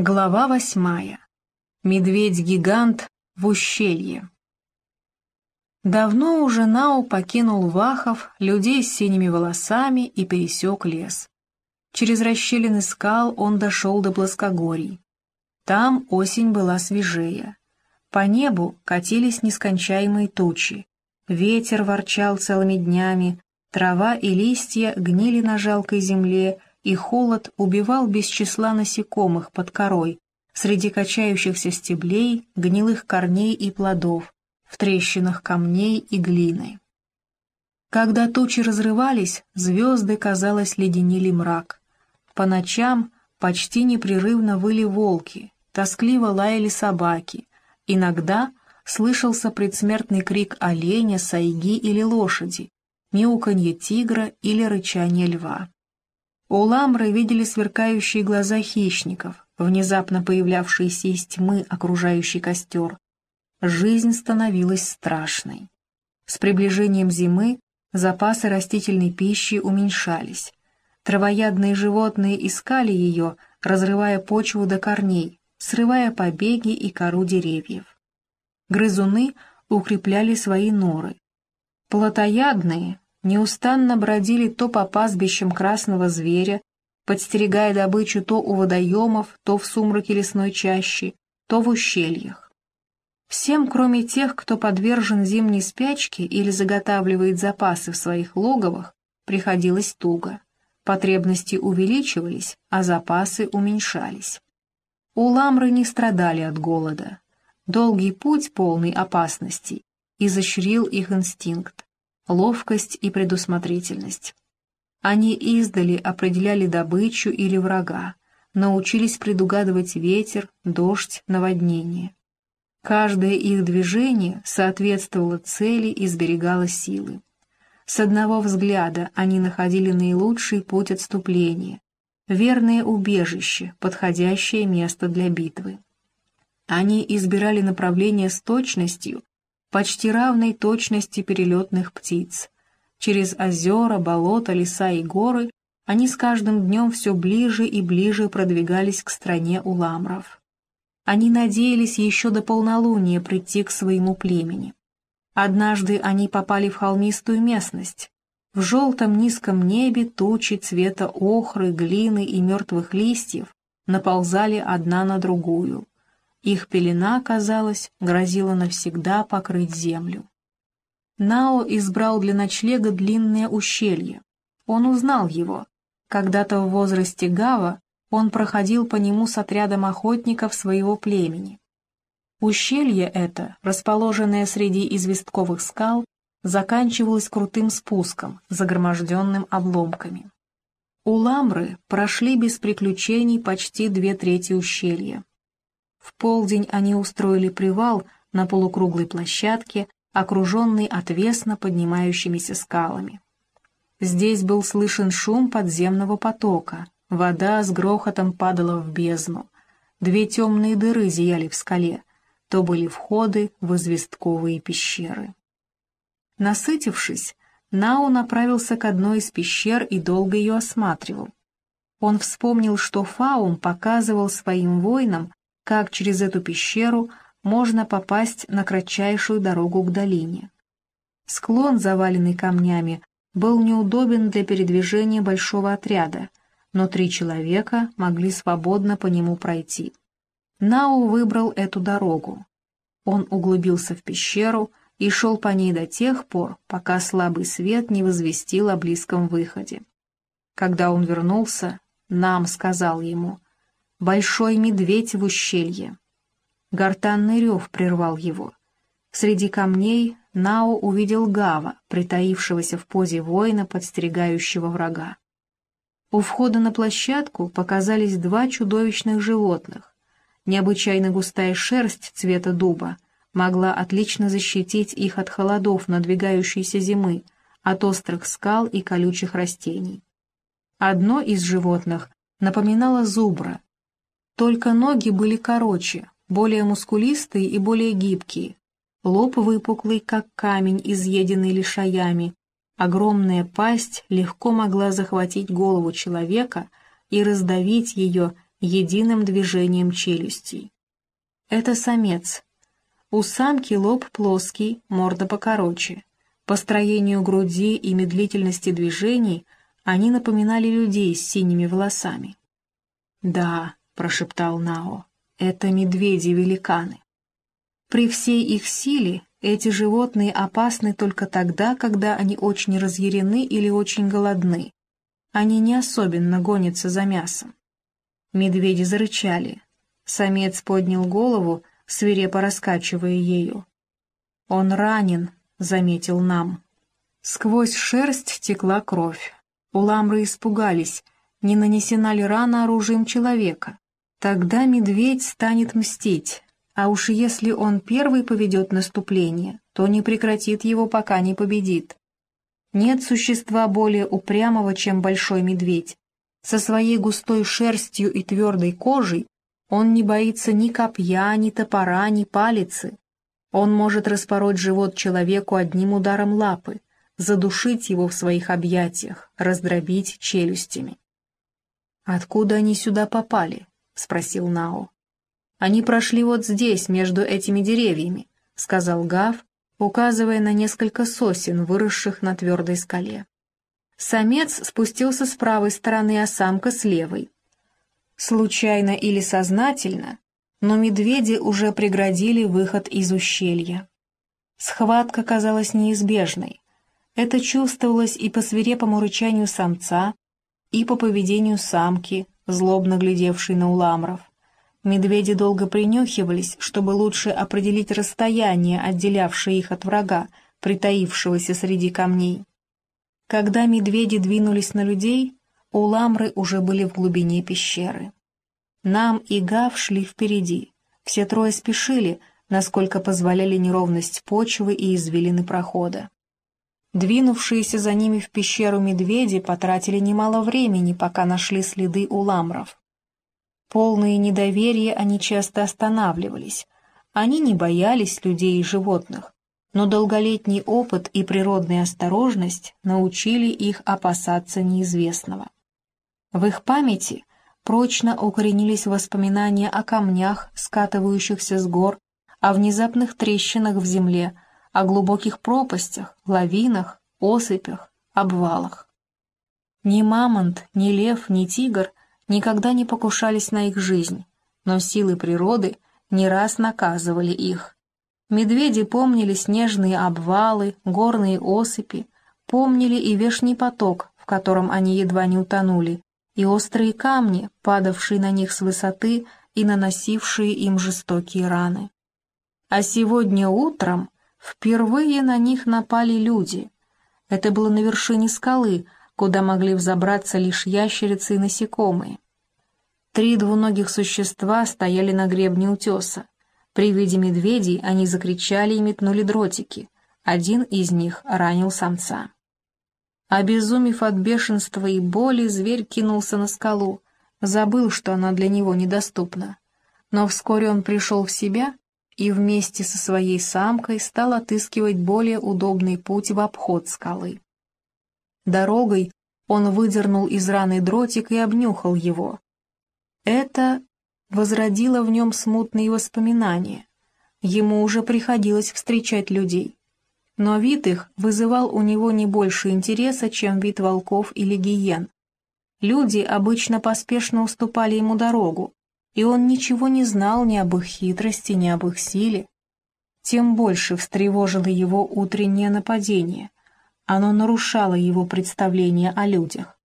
Глава восьмая. Медведь-гигант в ущелье. Давно уже Нау покинул Вахов, людей с синими волосами и пересек лес. Через расщелины скал он дошел до плоскогорий. Там осень была свежее. По небу катились нескончаемые тучи. Ветер ворчал целыми днями, трава и листья гнили на жалкой земле, и холод убивал без числа насекомых под корой, среди качающихся стеблей, гнилых корней и плодов, в трещинах камней и глины. Когда тучи разрывались, звезды, казалось, леденили мрак. По ночам почти непрерывно выли волки, тоскливо лаяли собаки, иногда слышался предсмертный крик оленя, сайги или лошади, мяуканье тигра или рычание льва. У Ламры видели сверкающие глаза хищников, внезапно появлявшиеся из тьмы окружающий костер. Жизнь становилась страшной. С приближением зимы запасы растительной пищи уменьшались. Травоядные животные искали ее, разрывая почву до корней, срывая побеги и кору деревьев. Грызуны укрепляли свои норы. Плотоядные, неустанно бродили то по пастбищам красного зверя, подстерегая добычу то у водоемов, то в сумраке лесной чащи, то в ущельях. Всем, кроме тех, кто подвержен зимней спячке или заготавливает запасы в своих логовах, приходилось туго. Потребности увеличивались, а запасы уменьшались. У ламры не страдали от голода. Долгий путь, полный опасностей, изощрил их инстинкт ловкость и предусмотрительность. Они издали определяли добычу или врага, научились предугадывать ветер, дождь, наводнение. Каждое их движение соответствовало цели и сберегало силы. С одного взгляда они находили наилучший путь отступления, верное убежище, подходящее место для битвы. Они избирали направление с точностью, почти равной точности перелетных птиц. Через озера, болота, леса и горы они с каждым днем все ближе и ближе продвигались к стране уламров. Они надеялись еще до полнолуния прийти к своему племени. Однажды они попали в холмистую местность. В желтом низком небе тучи цвета охры, глины и мертвых листьев наползали одна на другую. Их пелена, казалось, грозила навсегда покрыть землю. Нао избрал для ночлега длинное ущелье. Он узнал его. Когда-то в возрасте Гава он проходил по нему с отрядом охотников своего племени. Ущелье это, расположенное среди известковых скал, заканчивалось крутым спуском, загроможденным обломками. У Ламры прошли без приключений почти две трети ущелья. В полдень они устроили привал на полукруглой площадке, окруженной отвесно поднимающимися скалами. Здесь был слышен шум подземного потока, вода с грохотом падала в бездну. Две темные дыры зияли в скале, то были входы в известковые пещеры. Насытившись, Нау направился к одной из пещер и долго ее осматривал. Он вспомнил, что Фаум показывал своим воинам, как через эту пещеру можно попасть на кратчайшую дорогу к долине. Склон, заваленный камнями, был неудобен для передвижения большого отряда, но три человека могли свободно по нему пройти. Нау выбрал эту дорогу. Он углубился в пещеру и шел по ней до тех пор, пока слабый свет не возвестил о близком выходе. Когда он вернулся, Нам сказал ему — большой медведь в ущелье. Гортанный рев прервал его. Среди камней Нао увидел Гава, притаившегося в позе воина, подстерегающего врага. У входа на площадку показались два чудовищных животных. Необычайно густая шерсть цвета дуба могла отлично защитить их от холодов надвигающейся зимы, от острых скал и колючих растений. Одно из животных напоминало зубра, только ноги были короче, более мускулистые и более гибкие. Лоб выпуклый, как камень, изъеденный лишаями. Огромная пасть легко могла захватить голову человека и раздавить ее, единым движением челюстей. Это самец. У самки лоб плоский, морда покороче. По строению груди и медлительности движений они напоминали людей с синими волосами. «Да», — прошептал Нао, — «это медведи-великаны». При всей их силе эти животные опасны только тогда, когда они очень разъярены или очень голодны. Они не особенно гонятся за мясом. Медведи зарычали. Самец поднял голову, свирепо раскачивая ею. «Он ранен», — заметил нам. Сквозь шерсть текла кровь. Уламры испугались, не нанесена ли рана оружием человека. Тогда медведь станет мстить, а уж если он первый поведет наступление, то не прекратит его, пока не победит. Нет существа более упрямого, чем большой медведь. Со своей густой шерстью и твердой кожей он не боится ни копья, ни топора, ни палицы. Он может распороть живот человеку одним ударом лапы, задушить его в своих объятиях, раздробить челюстями. «Откуда они сюда попали?» — спросил Нао. «Они прошли вот здесь, между этими деревьями», — сказал Гав, указывая на несколько сосен, выросших на твердой скале. Самец спустился с правой стороны, а самка с левой. Случайно или сознательно, но медведи уже преградили выход из ущелья. Схватка казалась неизбежной. Это чувствовалось и по свирепому рычанию самца, и по поведению самки, злобно глядевшей на уламров. Медведи долго принюхивались, чтобы лучше определить расстояние, отделявшее их от врага, притаившегося среди камней. Когда медведи двинулись на людей, уламры уже были в глубине пещеры. Нам и Гав шли впереди. Все трое спешили, насколько позволяли неровность почвы и извилины прохода. Двинувшиеся за ними в пещеру медведи потратили немало времени, пока нашли следы уламров. Полные недоверия они часто останавливались. Они не боялись людей и животных, но долголетний опыт и природная осторожность научили их опасаться неизвестного. В их памяти прочно укоренились воспоминания о камнях, скатывающихся с гор, о внезапных трещинах в земле, о глубоких пропастях, лавинах, осыпях, обвалах. Ни мамонт, ни лев, ни тигр никогда не покушались на их жизнь, но силы природы не раз наказывали их. Медведи помнили снежные обвалы, горные осыпи, помнили и вешний поток, в котором они едва не утонули, и острые камни, падавшие на них с высоты и наносившие им жестокие раны. А сегодня утром впервые на них напали люди. Это было на вершине скалы, куда могли взобраться лишь ящерицы и насекомые. Три двуногих существа стояли на гребне утеса. При виде медведей они закричали и метнули дротики. Один из них ранил самца. Обезумев от бешенства и боли, зверь кинулся на скалу, забыл, что она для него недоступна. Но вскоре он пришел в себя и вместе со своей самкой стал отыскивать более удобный путь в обход скалы. Дорогой он выдернул из раны дротик и обнюхал его. Это возродило в нем смутные воспоминания. Ему уже приходилось встречать людей. Но вид их вызывал у него не больше интереса, чем вид волков или гиен. Люди обычно поспешно уступали ему дорогу, и он ничего не знал ни об их хитрости, ни об их силе. Тем больше встревожило его утреннее нападение. Оно нарушало его представление о людях.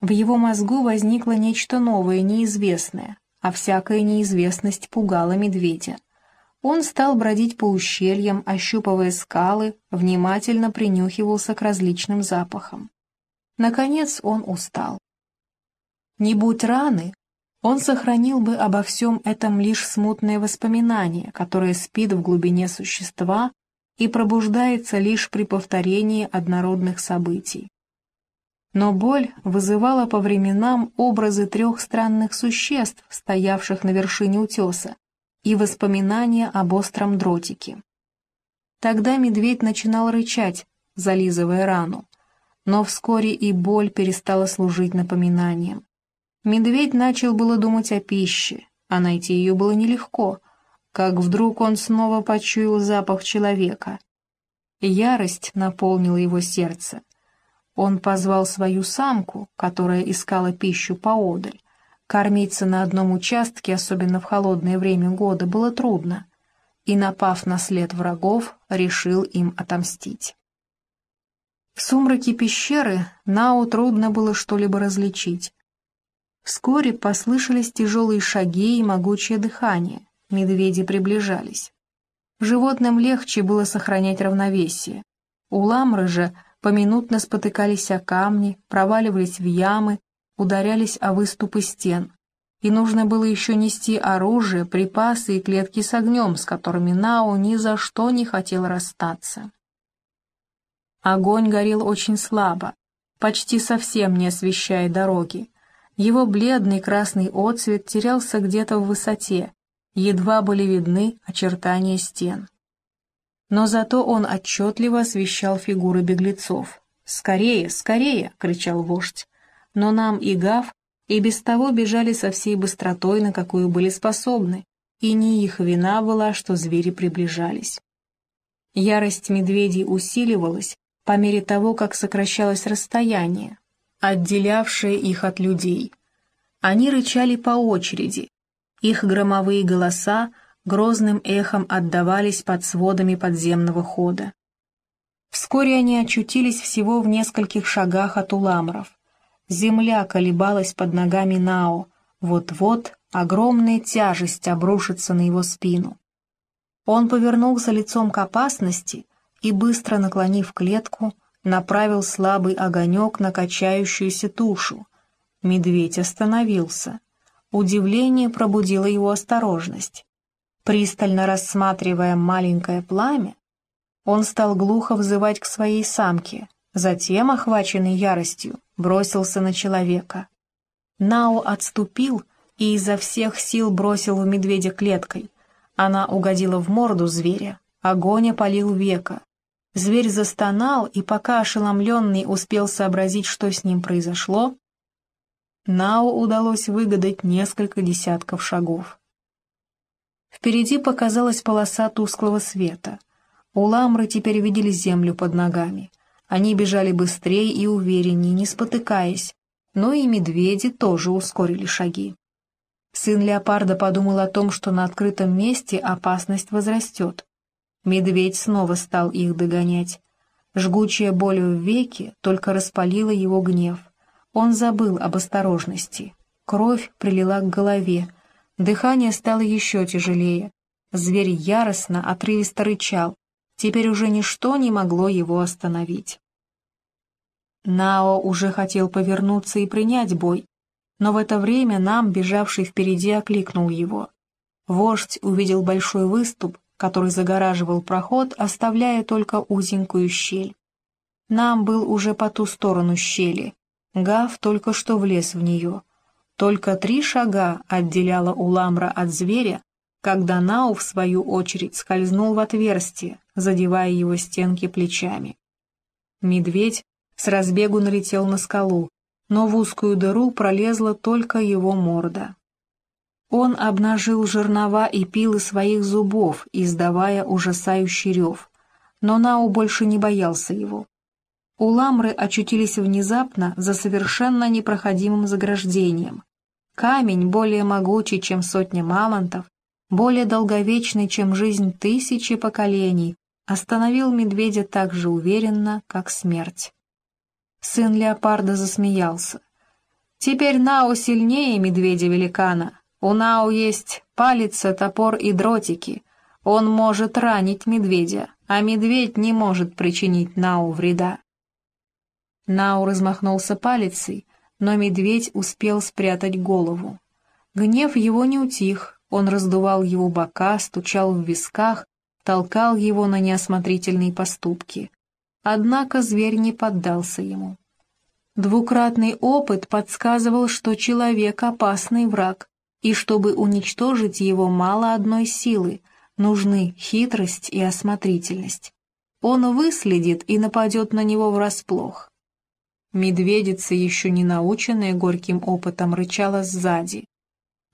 В его мозгу возникло нечто новое, неизвестное, а всякая неизвестность пугала медведя. Он стал бродить по ущельям, ощупывая скалы, внимательно принюхивался к различным запахам. Наконец он устал. Не будь раны, он сохранил бы обо всем этом лишь смутное воспоминание, которое спит в глубине существа и пробуждается лишь при повторении однородных событий. Но боль вызывала по временам образы трех странных существ, стоявших на вершине утеса, и воспоминания об остром дротике. Тогда медведь начинал рычать, зализывая рану, но вскоре и боль перестала служить напоминанием. Медведь начал было думать о пище, а найти ее было нелегко, как вдруг он снова почуял запах человека. Ярость наполнила его сердце. Он позвал свою самку, которая искала пищу поодаль. Кормиться на одном участке, особенно в холодное время года, было трудно, и, напав на след врагов, решил им отомстить. В сумраке пещеры Нау трудно было что-либо различить. Вскоре послышались тяжелые шаги и могучее дыхание. Медведи приближались. Животным легче было сохранять равновесие. У ламры же поминутно спотыкались о камни, проваливались в ямы, ударялись о выступы стен. И нужно было еще нести оружие, припасы и клетки с огнем, с которыми Нао ни за что не хотел расстаться. Огонь горел очень слабо, почти совсем не освещая дороги. Его бледный красный отцвет терялся где-то в высоте, едва были видны очертания стен. Но зато он отчетливо освещал фигуры беглецов. «Скорее, скорее!» — кричал вождь. Но нам и Гав и без того бежали со всей быстротой, на какую были способны, и не их вина была, что звери приближались. Ярость медведей усиливалась по мере того, как сокращалось расстояние, отделявшее их от людей. Они рычали по очереди. Их громовые голоса грозным эхом отдавались под сводами подземного хода. Вскоре они очутились всего в нескольких шагах от уламров. Земля колебалась под ногами Нао, вот-вот огромная тяжесть обрушится на его спину. Он повернулся лицом к опасности и, быстро наклонив клетку, направил слабый огонек на качающуюся тушу. Медведь остановился. Удивление пробудило его осторожность. Пристально рассматривая маленькое пламя, он стал глухо взывать к своей самке, затем, охваченный яростью, бросился на человека. Нао отступил и изо всех сил бросил в медведя клеткой. Она угодила в морду зверя, огонь опалил века. Зверь застонал, и пока ошеломленный успел сообразить, что с ним произошло, Нао удалось выгадать несколько десятков шагов. Впереди показалась полоса тусклого света. У ламры теперь видели землю под ногами. Они бежали быстрее и увереннее, не спотыкаясь, но и медведи тоже ускорили шаги. Сын леопарда подумал о том, что на открытом месте опасность возрастет. Медведь снова стал их догонять. Жгучая боль в веке только распалила его гнев. Он забыл об осторожности. Кровь прилила к голове. Дыхание стало еще тяжелее. Зверь яростно, отрывисто рычал. Теперь уже ничто не могло его остановить. Нао уже хотел повернуться и принять бой, но в это время нам, бежавший впереди, окликнул его. Вождь увидел большой выступ, который загораживал проход, оставляя только узенькую щель. Нам был уже по ту сторону щели. Гав только что влез в нее. Только три шага отделяло Уламра от зверя, когда Нау, в свою очередь, скользнул в отверстие, задевая его стенки плечами. Медведь с разбегу налетел на скалу, но в узкую дыру пролезла только его морда. Он обнажил жернова и пилы своих зубов, издавая ужасающий рев. Но Нау больше не боялся его. Уламры очутились внезапно за совершенно непроходимым заграждением. Камень, более могучий, чем сотня мамонтов, более долговечный, чем жизнь тысячи поколений, остановил медведя так же уверенно, как смерть. Сын леопарда засмеялся. «Теперь Нао сильнее медведя-великана. У Нау есть палица, топор и дротики. Он может ранить медведя, а медведь не может причинить Нау вреда. Нау размахнулся палицей, но медведь успел спрятать голову. Гнев его не утих, он раздувал его бока, стучал в висках, толкал его на неосмотрительные поступки. Однако зверь не поддался ему. Двукратный опыт подсказывал, что человек — опасный враг, и чтобы уничтожить его мало одной силы, нужны хитрость и осмотрительность. Он выследит и нападет на него врасплох. Медведица, еще не наученная горьким опытом, рычала сзади.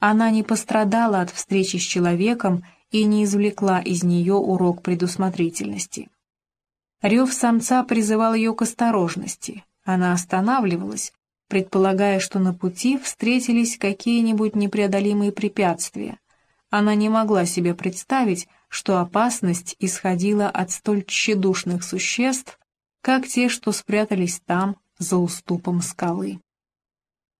Она не пострадала от встречи с человеком и не извлекла из нее урок предусмотрительности. Рев самца призывал ее к осторожности. Она останавливалась, предполагая, что на пути встретились какие-нибудь непреодолимые препятствия. Она не могла себе представить, что опасность исходила от столь тщедушных существ, как те, что спрятались там, за уступом скалы.